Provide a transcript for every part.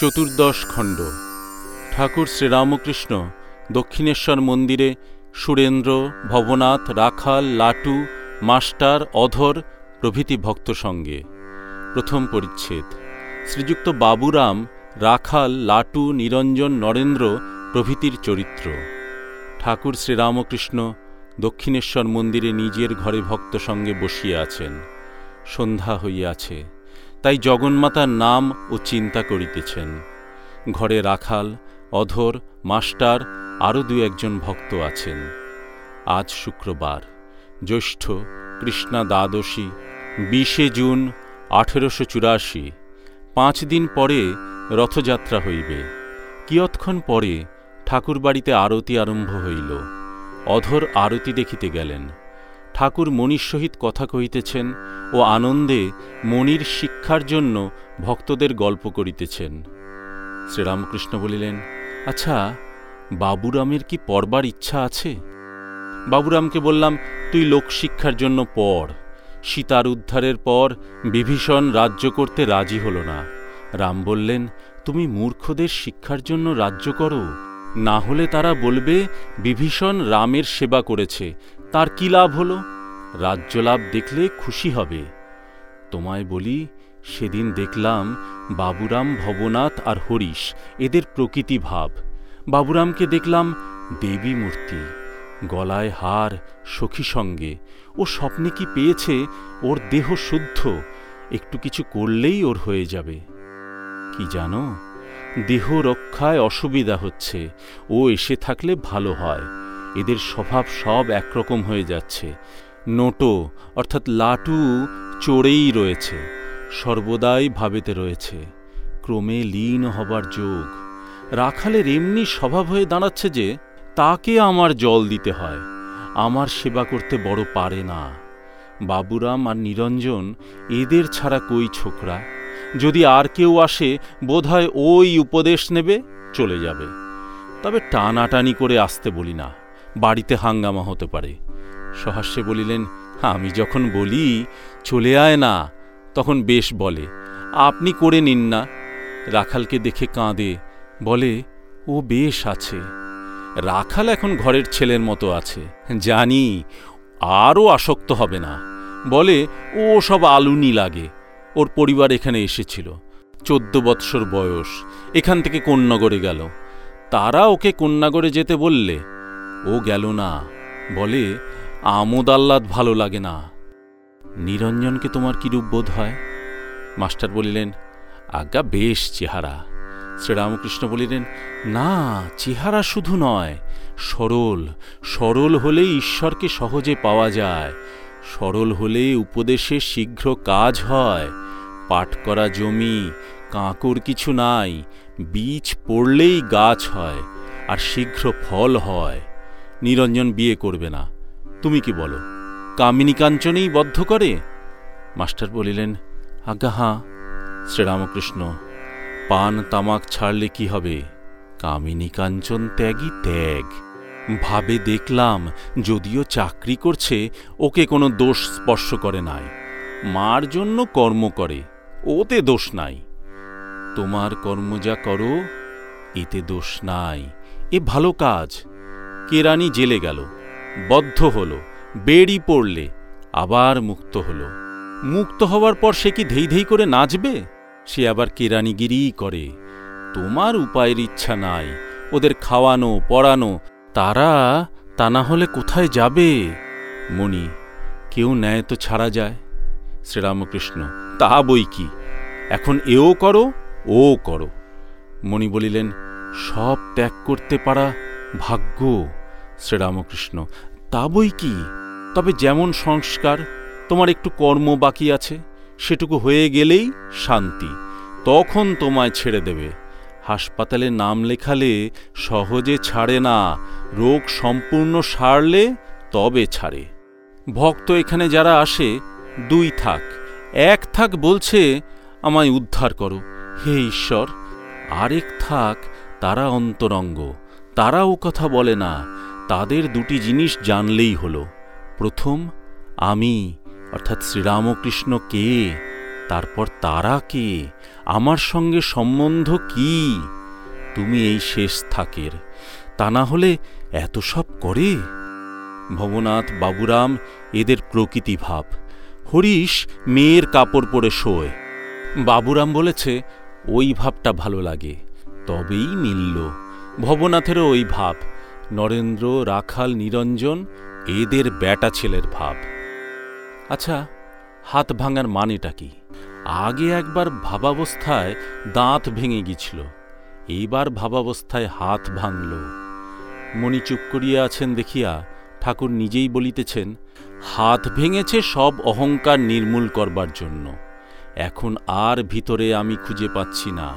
চতুর্দশ খণ্ড। ঠাকুর শ্রীরামকৃষ্ণ দক্ষিণেশ্বর মন্দিরে সুরেন্দ্র, ভবনাথ, রাখাল, লাটু, মাস্টার, অধর প্রভৃতি ভক্ত সঙ্গে। প্রথম পরিচ্ছেদ। শ্রীযুক্ত বাবুরাম, রাখাল, লাটু, নিরঞ্জন, নরেন্দ্র প্রভৃতির চরিত্র। ঠাকুর শ্রীরামকৃষ্ণ দক্ষিণেশ্বর মন্দিরে নিজের ঘরে ভক্ত সঙ্গে বসিয়া আছেন। সন্ধ্যা হইয়াছে। তাই জগন্মাতার নাম ও চিন্তা করিতেছেন। ঘরে রাখাল, অধর, মাস্টার আরও দু একজন ভক্ত আছেন। আজ শুক্রবার, জ্যৈষ্ঠ, কৃষ্ণা দ্বাদশী, বিশে জুন, আঠেরোশো চুরাশি। পাঁচ দিন পরে রথযাত্রা হইবে। কিয়ৎক্ষণ পরে ঠাকুরবাড়িতে আরতি আরম্ভ হইল। অধর আরতি দেখিতে গেলেন। ঠাকুর মণির সহিত কথা কহিতেছেন ও আনন্দে মণির শিক্ষার জন্য ভক্তদের গল্প করিতেছেন। শ্রীরামকৃষ্ণ বলিলেন আচ্ছা বাবুরামের কি পড়বার ইচ্ছা আছে? বাবুরামকে বললাম, তুই লোকশিক্ষার জন্য পড়। সীতার উদ্ধারের পর বিভীষণ রাজ্য করতে রাজি হল না। রাম বললেন, তুমি মূর্খদের শিক্ষার জন্য রাজ্য করো। না হলে তারা বলবে, বিভীষণ রামের সেবা করেছে। তার কি লাভ হলো? রাজ্য লাভ দেখলে খুশি হবে। তোমায় বলি, সেদিন দেখলাম বাবুরাম, ভবনাথ আর হরিশ, এদের প্রকৃতি ভাব। বাবুরামকে দেখলাম দেবী মূর্তি, গলায় হার, সখী সঙ্গে। ও স্বপ্নে কি পেয়েছে? ওর দেহ শুদ্ধ, একটু কিছু করলেই ওর হয়ে যাবে। কি জানো? দেহ রক্ষায় অসুবিধা হচ্ছে, ও এসে থাকলে ভালো হয়। এদের স্বভাব সব একরকম হয়ে যাচ্ছে। নোটো, অর্থাৎ লাটু চড়েই রয়েছে, সর্বদাই ভাবেতে রয়েছে। ক্রমে লীন হবার যোগ। রাখালের এমনি স্বভাব হয়ে দাঁড়াচ্ছে যে, তাকে আমার জল দিতে হয়, আমার সেবা করতে বড় পারে না। বাবুরাম আর নিরঞ্জন, এদের ছাড়া কই ছোকরা? যদি আর কেউ আসে, বোধহয় ওই উপদেশ নেবে, চলে যাবে। তবে টানাটানি করে আসতে বলি না। বাড়িতে হাঙ্গামা হতে পারে। সহাস্যে বলিলেন, আমি যখন বলি, চলে আয় না। তখন বেশ বলে, আপনি করে নিন না। রাখালকে দেখে কাঁদে, বলে, ও বেশ আছে। রাখাল এখন ঘরের ছেলের মতো আছে। জানি, আরও আসক্ত হবে না। বলে, ও সব আলুনি লাগে। ওর পরিবার এখানে এসেছিল। চোদ্দ বৎসর বয়স। এখান থেকে কন্যাগড়ে গেল। তারা ওকে কন্যাগড়ে যেতে বললে ও গেল না। বলে, আমোদ আহ্লাদ ভালো লাগে না। নিরঞ্জনকে তোমার কিরূপ বোধ হয়? মাস্টার বলিলেন, আজ্ঞা, বেশ চেহারা। শ্রীরামকৃষ্ণ বলিলেন, না, চেহারা শুধু নয়, সরল। সরল হলে ঈশ্বরকে সহজে পাওয়া যায়। সরল হলে উপদেশে শীঘ্র কাজ হয়। পাট করা জমি, কাঁকর কিছু নাই। বীজ পড়লেই গাছ হয়, আর শীঘ্র ফল হয়। নিরঞ্জন বিয়ে করবে না। তুমি কি বলো, কামিনী কাঞ্চনেই বদ্ধ করে? মাস্টার বলিলেন, আজ্ঞা, হাঁ, শ্রীরামকৃষ্ণ, পান তামাক ছাড়লে কি হবে? কামিনী কাঞ্চন ত্যাগই ত্যাগ। ভাবে দেখলাম, যদিও চাকরি করছে, ওকে কোনো দোষ স্পর্শ করে নাই। মার জন্য কর্ম করে, ওতে দোষ নাই। তোমার কর্ম যা করো, এতে দোষ নাই। এ ভালো কাজ। কেরানি জেলে গেল, বদ্ধ হল, বেড়ি পড়লে আবার মুক্ত হল। মুক্ত হওয়ার পর সে কি ধেই ধেই করে নাচবে? সে আবার কেরানিগিরিই করে। তোমার উপায়ের ইচ্ছা নাই, ওদের খাওয়ানো, পড়ানো, তারা তা না হলে কোথায় যাবে? মণি, কেউ নেয় তো ছাড়া যায়। শ্রীরামকৃষ্ণ, তা বই কি? এখন এও করো, ও করো। মণি বলিলেন, সব ত্যাগ করতে পারা ভাগ্য, শ্রীরামকৃষ্ণ, তা বই কি? তবে যেমন সংস্কার, তোমার একটু কর্ম বাকি আছে, সেটুকু হয়ে গেলেই শান্তি, তখন তোমায় ছেড়ে দেবে। হাসপাতালে নাম লেখালে সহজে ছাড়ে না, রোগ সম্পূর্ণ সারলে তবে ছাড়ে। ভক্ত এখানে যারা আসে, দুই থাক। এক থাক বলছে, আমায় উদ্ধার করো, হে ঈশ্বর। আরেক থাক, তারা অন্তরঙ্গ। তারা ও কথা বলে না, তাদের দুটি জিনিস জানলেই হলো। প্রথম, আমি, অর্থাৎ শ্রীরামকৃষ্ণ কে? তারপর তারা কে? আমার সঙ্গে সম্বন্ধ কি? তুমি এই শেষ থাকের, তা না হলে এত সব করে? ভবনাথ, বাবুরাম, এদের প্রকৃতি ভাব। হরিশ মেয়ের কাপড় পরে শোয়। বাবুরাম বলেছে, ওই ভাবটা ভালো লাগে। তবেই মিলল। ভবনাথেরও ওই ভাব, নরেন্দ্র, রাখাল, নিরঞ্জন, এদের ব্যাটা ছেলের ভাব। আচ্ছা হাত ভাঙার মানেটা কি? আগে একবার ভাবাবস্থায় দাঁত ভেঙে গিয়েছিল, এইবার ভাবাবস্থায় হাত ভাঙল। মণি চুপ করিয়া আছেন দেখিয়া ঠাকুর নিজেই বলিতেছেন, হাত ভেঙেছে সব অহংকার নির্মূল করবার জন্য, এখন আর ভিতরে আমি খুঁজে পাচ্ছি না।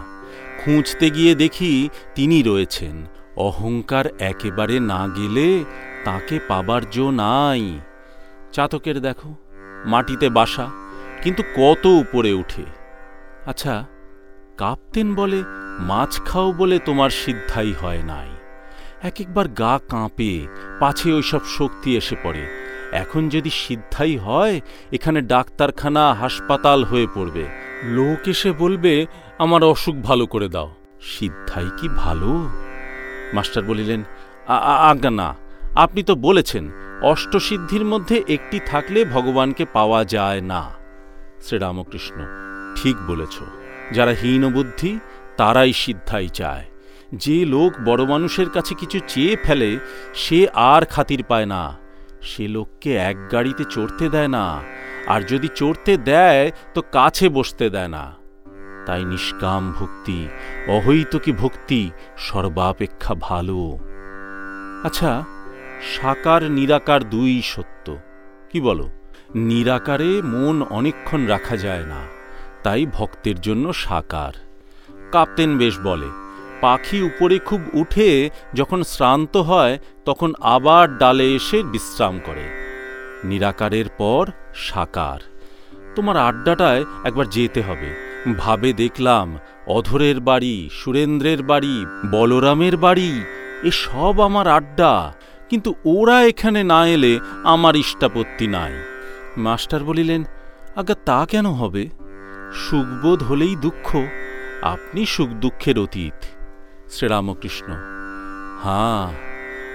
খুঁজতে গিয়ে দেখি তিনি রয়েছেন। অহংকার একেবারে না গেলে তাকে পাবার জো নাই। চাতকের দেখো, মাটিতে বাসা, কিন্তু কত উপরে উঠে। আচ্ছা কাপ্তেন বলে, মাছ খাও বলে তোমার সিদ্ধাই হয় নাই। এক একবার গা কাঁপে, পাছে ওইসব শক্তি এসে পড়ে। এখন যদি সিদ্ধাই হয়, এখানে ডাক্তারখানা, হাসপাতাল হয়ে পড়বে। লোক এসে বলবে আমার অসুখ ভালো করে দাও। সিদ্ধাই কি ভালো? মাস্টার বলিলেন "আ- আ- আজ্ঞা না আপনি তো বলেছেন অষ্টসিদ্ধির মধ্যে একটি থাকলে ভগবানকে পাওয়া যায় না। শ্রীরামকৃষ্ণ ঠিক বলেছ যারা হীনবুদ্ধি তারাই সিদ্ধাই চায়। যে লোক বড় মানুষের কাছে কিছু চেয়ে ফেলে সে আর খাতির পায় না। সে লোককে এক গাড়িতে চড়তে দেয় না। আর যদি চড়তে দেয়, তো কাছে বসতে দেয় না। তাই নিষ্কাম ভক্তি, অহৈতকী ভক্তি সর্বাপেক্ষা ভালো। আচ্ছা সাকার নিরাকার দুই সত্য। কি বলো? নিরাকারে মন অনেকক্ষণ রাখা যায় না, তাই ভক্তের জন্য সাকার। কাপ্তেন বেশ বলে, পাখি উপরে খুব উঠে যখন শ্রান্ত হয়, তখন আবার ডালে এসে বিশ্রাম করে। নিরাকারের পর সাকার। তোমার আড্ডাটায় একবার যেতে হবে। ভাবে দেখলাম, অধরের বাড়ি, সুরেন্দ্রের বাড়ি, বলরামের বাড়ি, এ সব আমার আড্ডা। কিন্তু ওরা এখানে না এলে আমার ইষ্টাপত্তি নাই। মাস্টার বলিলেন, আজ্ঞা, তা কেন হবে? সুখবোধ হলেই দুঃখ। আপনি সুখ দুঃখের অতীত। শ্রীরামকৃষ্ণ হাঁ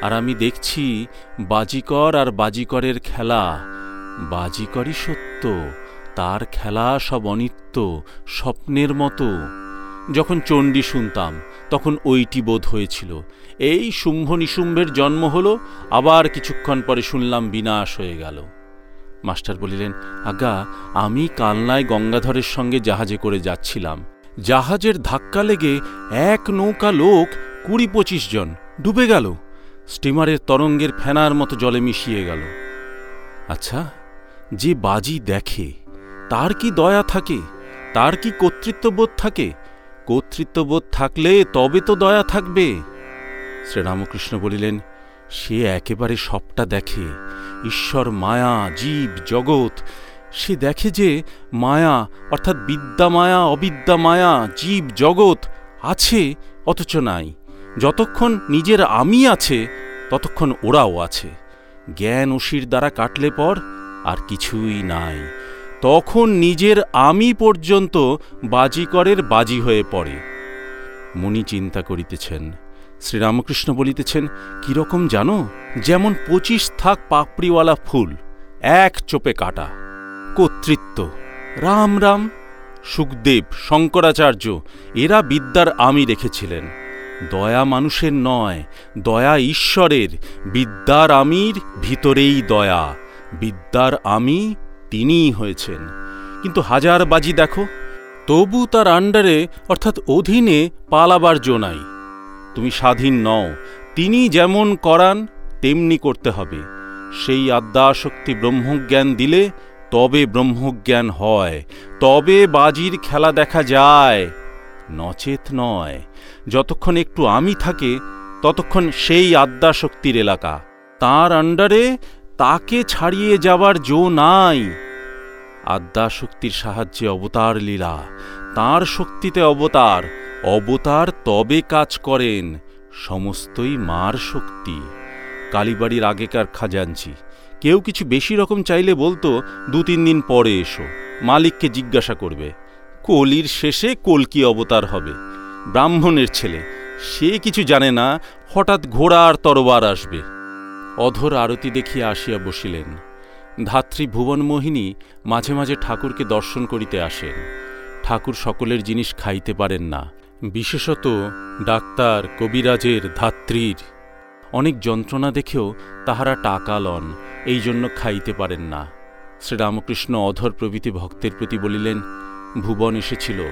আর আমি দেখছি বাজিকর আর বাজিকরের খেলা। বাজিকরই সত্য, তার খেলা সব অনিত্য, স্বপ্নের মতো। যখন চণ্ডী শুনতাম, তখন ওইটি বোধ হয়েছিল। এই শুম্ভ নিশুম্ভের জন্ম হলো, আবার কিছুক্ষণ পরে শুনলাম বিনাশ হয়ে গেল। মাস্টার বলিলেন আজ্ঞা আমি কালনায় গঙ্গাধরের সঙ্গে জাহাজে করে যাচ্ছিলাম। জাহাজের ধাক্কা লেগে এক নৌকা লোক কুড়ি পঁচিশ জন ডুবে গেল। স্টিমারের তরঙ্গের ফেনার মতো জলে মিশিয়ে গেল। আচ্ছা যে বাজি দেখে, তার কি দয়া থাকে? তার কি কর্তৃত্ববোধ থাকে? কর্তৃত্ববোধ থাকলে তবে তো দয়া থাকবে। শ্রীরামকৃষ্ণ বলিলেন, সে একেবারে সবটা দেখে, ঈশ্বর, মায়া, জীব, জগৎ, সে দেখে যে মায়া, অর্থাৎ বিদ্যা মায়া, অবিদ্যা মায়া, জীব, জগৎ আছে, অথচ নাই। যতক্ষণ নিজের আমি আছে, ততক্ষণ ওরাও আছে। জ্ঞান অসির দ্বারা কাটলে পর আর কিছুই নাই। তখন নিজের আমি পর্যন্ত বাজিকরের বাজি হয়ে পড়ে। মুনি চিন্তা করিতেছেন। শ্রীরামকৃষ্ণ বলিতেছেন, কীরকম জানো? যেমন পঁচিশ থাক পাপড়িওয়ালা ফুল, এক চোপে কাটা। কর্তৃত্ব, রাম রাম। সুখদেব, শঙ্করাচার্য, এরা বিদ্যার আমি রেখেছিলেন। দয়া মানুষের নয়, দয়া ঈশ্বরের। বিদ্যার আমির ভিতরেই দয়া। বিদ্যার আমি তিনিই হয়েছেন। কিন্তু হাজার বাজি দেখো, তবু তার আন্ডারে, অর্থাৎ অধীনে, পালাবার জো নাই। তুমি স্বাধীন নও, তিনি যেমন করান, তেমনি করতে হবে। সেই আদ্যাশক্তি ব্রহ্মজ্ঞান দিলে, তবে ব্রহ্মজ্ঞান হয়, তবে বাজির খেলা দেখা যায়। নচেত নয়। যতক্ষণ একটু আমি থাকে, ততক্ষণ সেই আদ্যাশক্তির এলাকা। তার আন্ডারে তাকে ছাড়িয়ে যাবার জো নাই। আদ্যাশক্তির সাহায্যে অবতার লীলা। তার শক্তিতে অবতার। অবতার তবে কাজ করেন। সমস্তই মার শক্তি। কালীবাড়ির আগেকার খাজাঞ্চি। কেউ কিছু বেশি রকম চাইলে বলতো দু তিন দিন পরে এসো। মালিককে জিজ্ঞাসা করবে। কলির শেষে কলকি অবতার হবে? ব্রাহ্মণের ছেলে, সে কিছু জানে না, হঠাৎ ঘোড়া আর তরবার আসবে। অধর আরতি দেখিয়া আসিয়া বসিলেন। ধাত্রী ভুবনমোহিনী মাঝে মাঝে ঠাকুরকে দর্শন করিতে আসেন। ঠাকুর সকলের জিনিস খাইতে পারেন না। বিশেষত ডাক্তার, কবিরাজের, ধাত্রীর। অনেক যন্ত্রণা দেখেও তাহারা টাকা লন এই জন্য খাইতে পারেন না। শ্রীরামকৃষ্ণ অধর প্রভৃতি ভক্তের প্রতি বলিলেন ভুবন এসেছিল।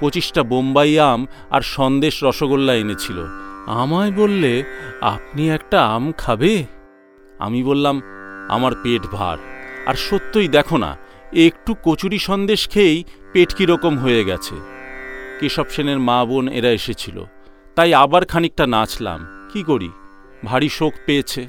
পঁচিশটা বোম্বাই আম আর সন্দেশ রসগোল্লা এনেছিল। আমায় বললে, আপনি একটা আম খাবে? আমি বললাম, আমার পেট ভার। আর সত্যই দেখো না, একটু কচুরি সন্দেশ খেয়েই পেট কীরকম হয়ে গেছে। কেশব সেনের মা বোন এরা এসেছিল। তাই আবার খানিকটা নাচলাম। কি করি? ভারী শোক পেয়েছে।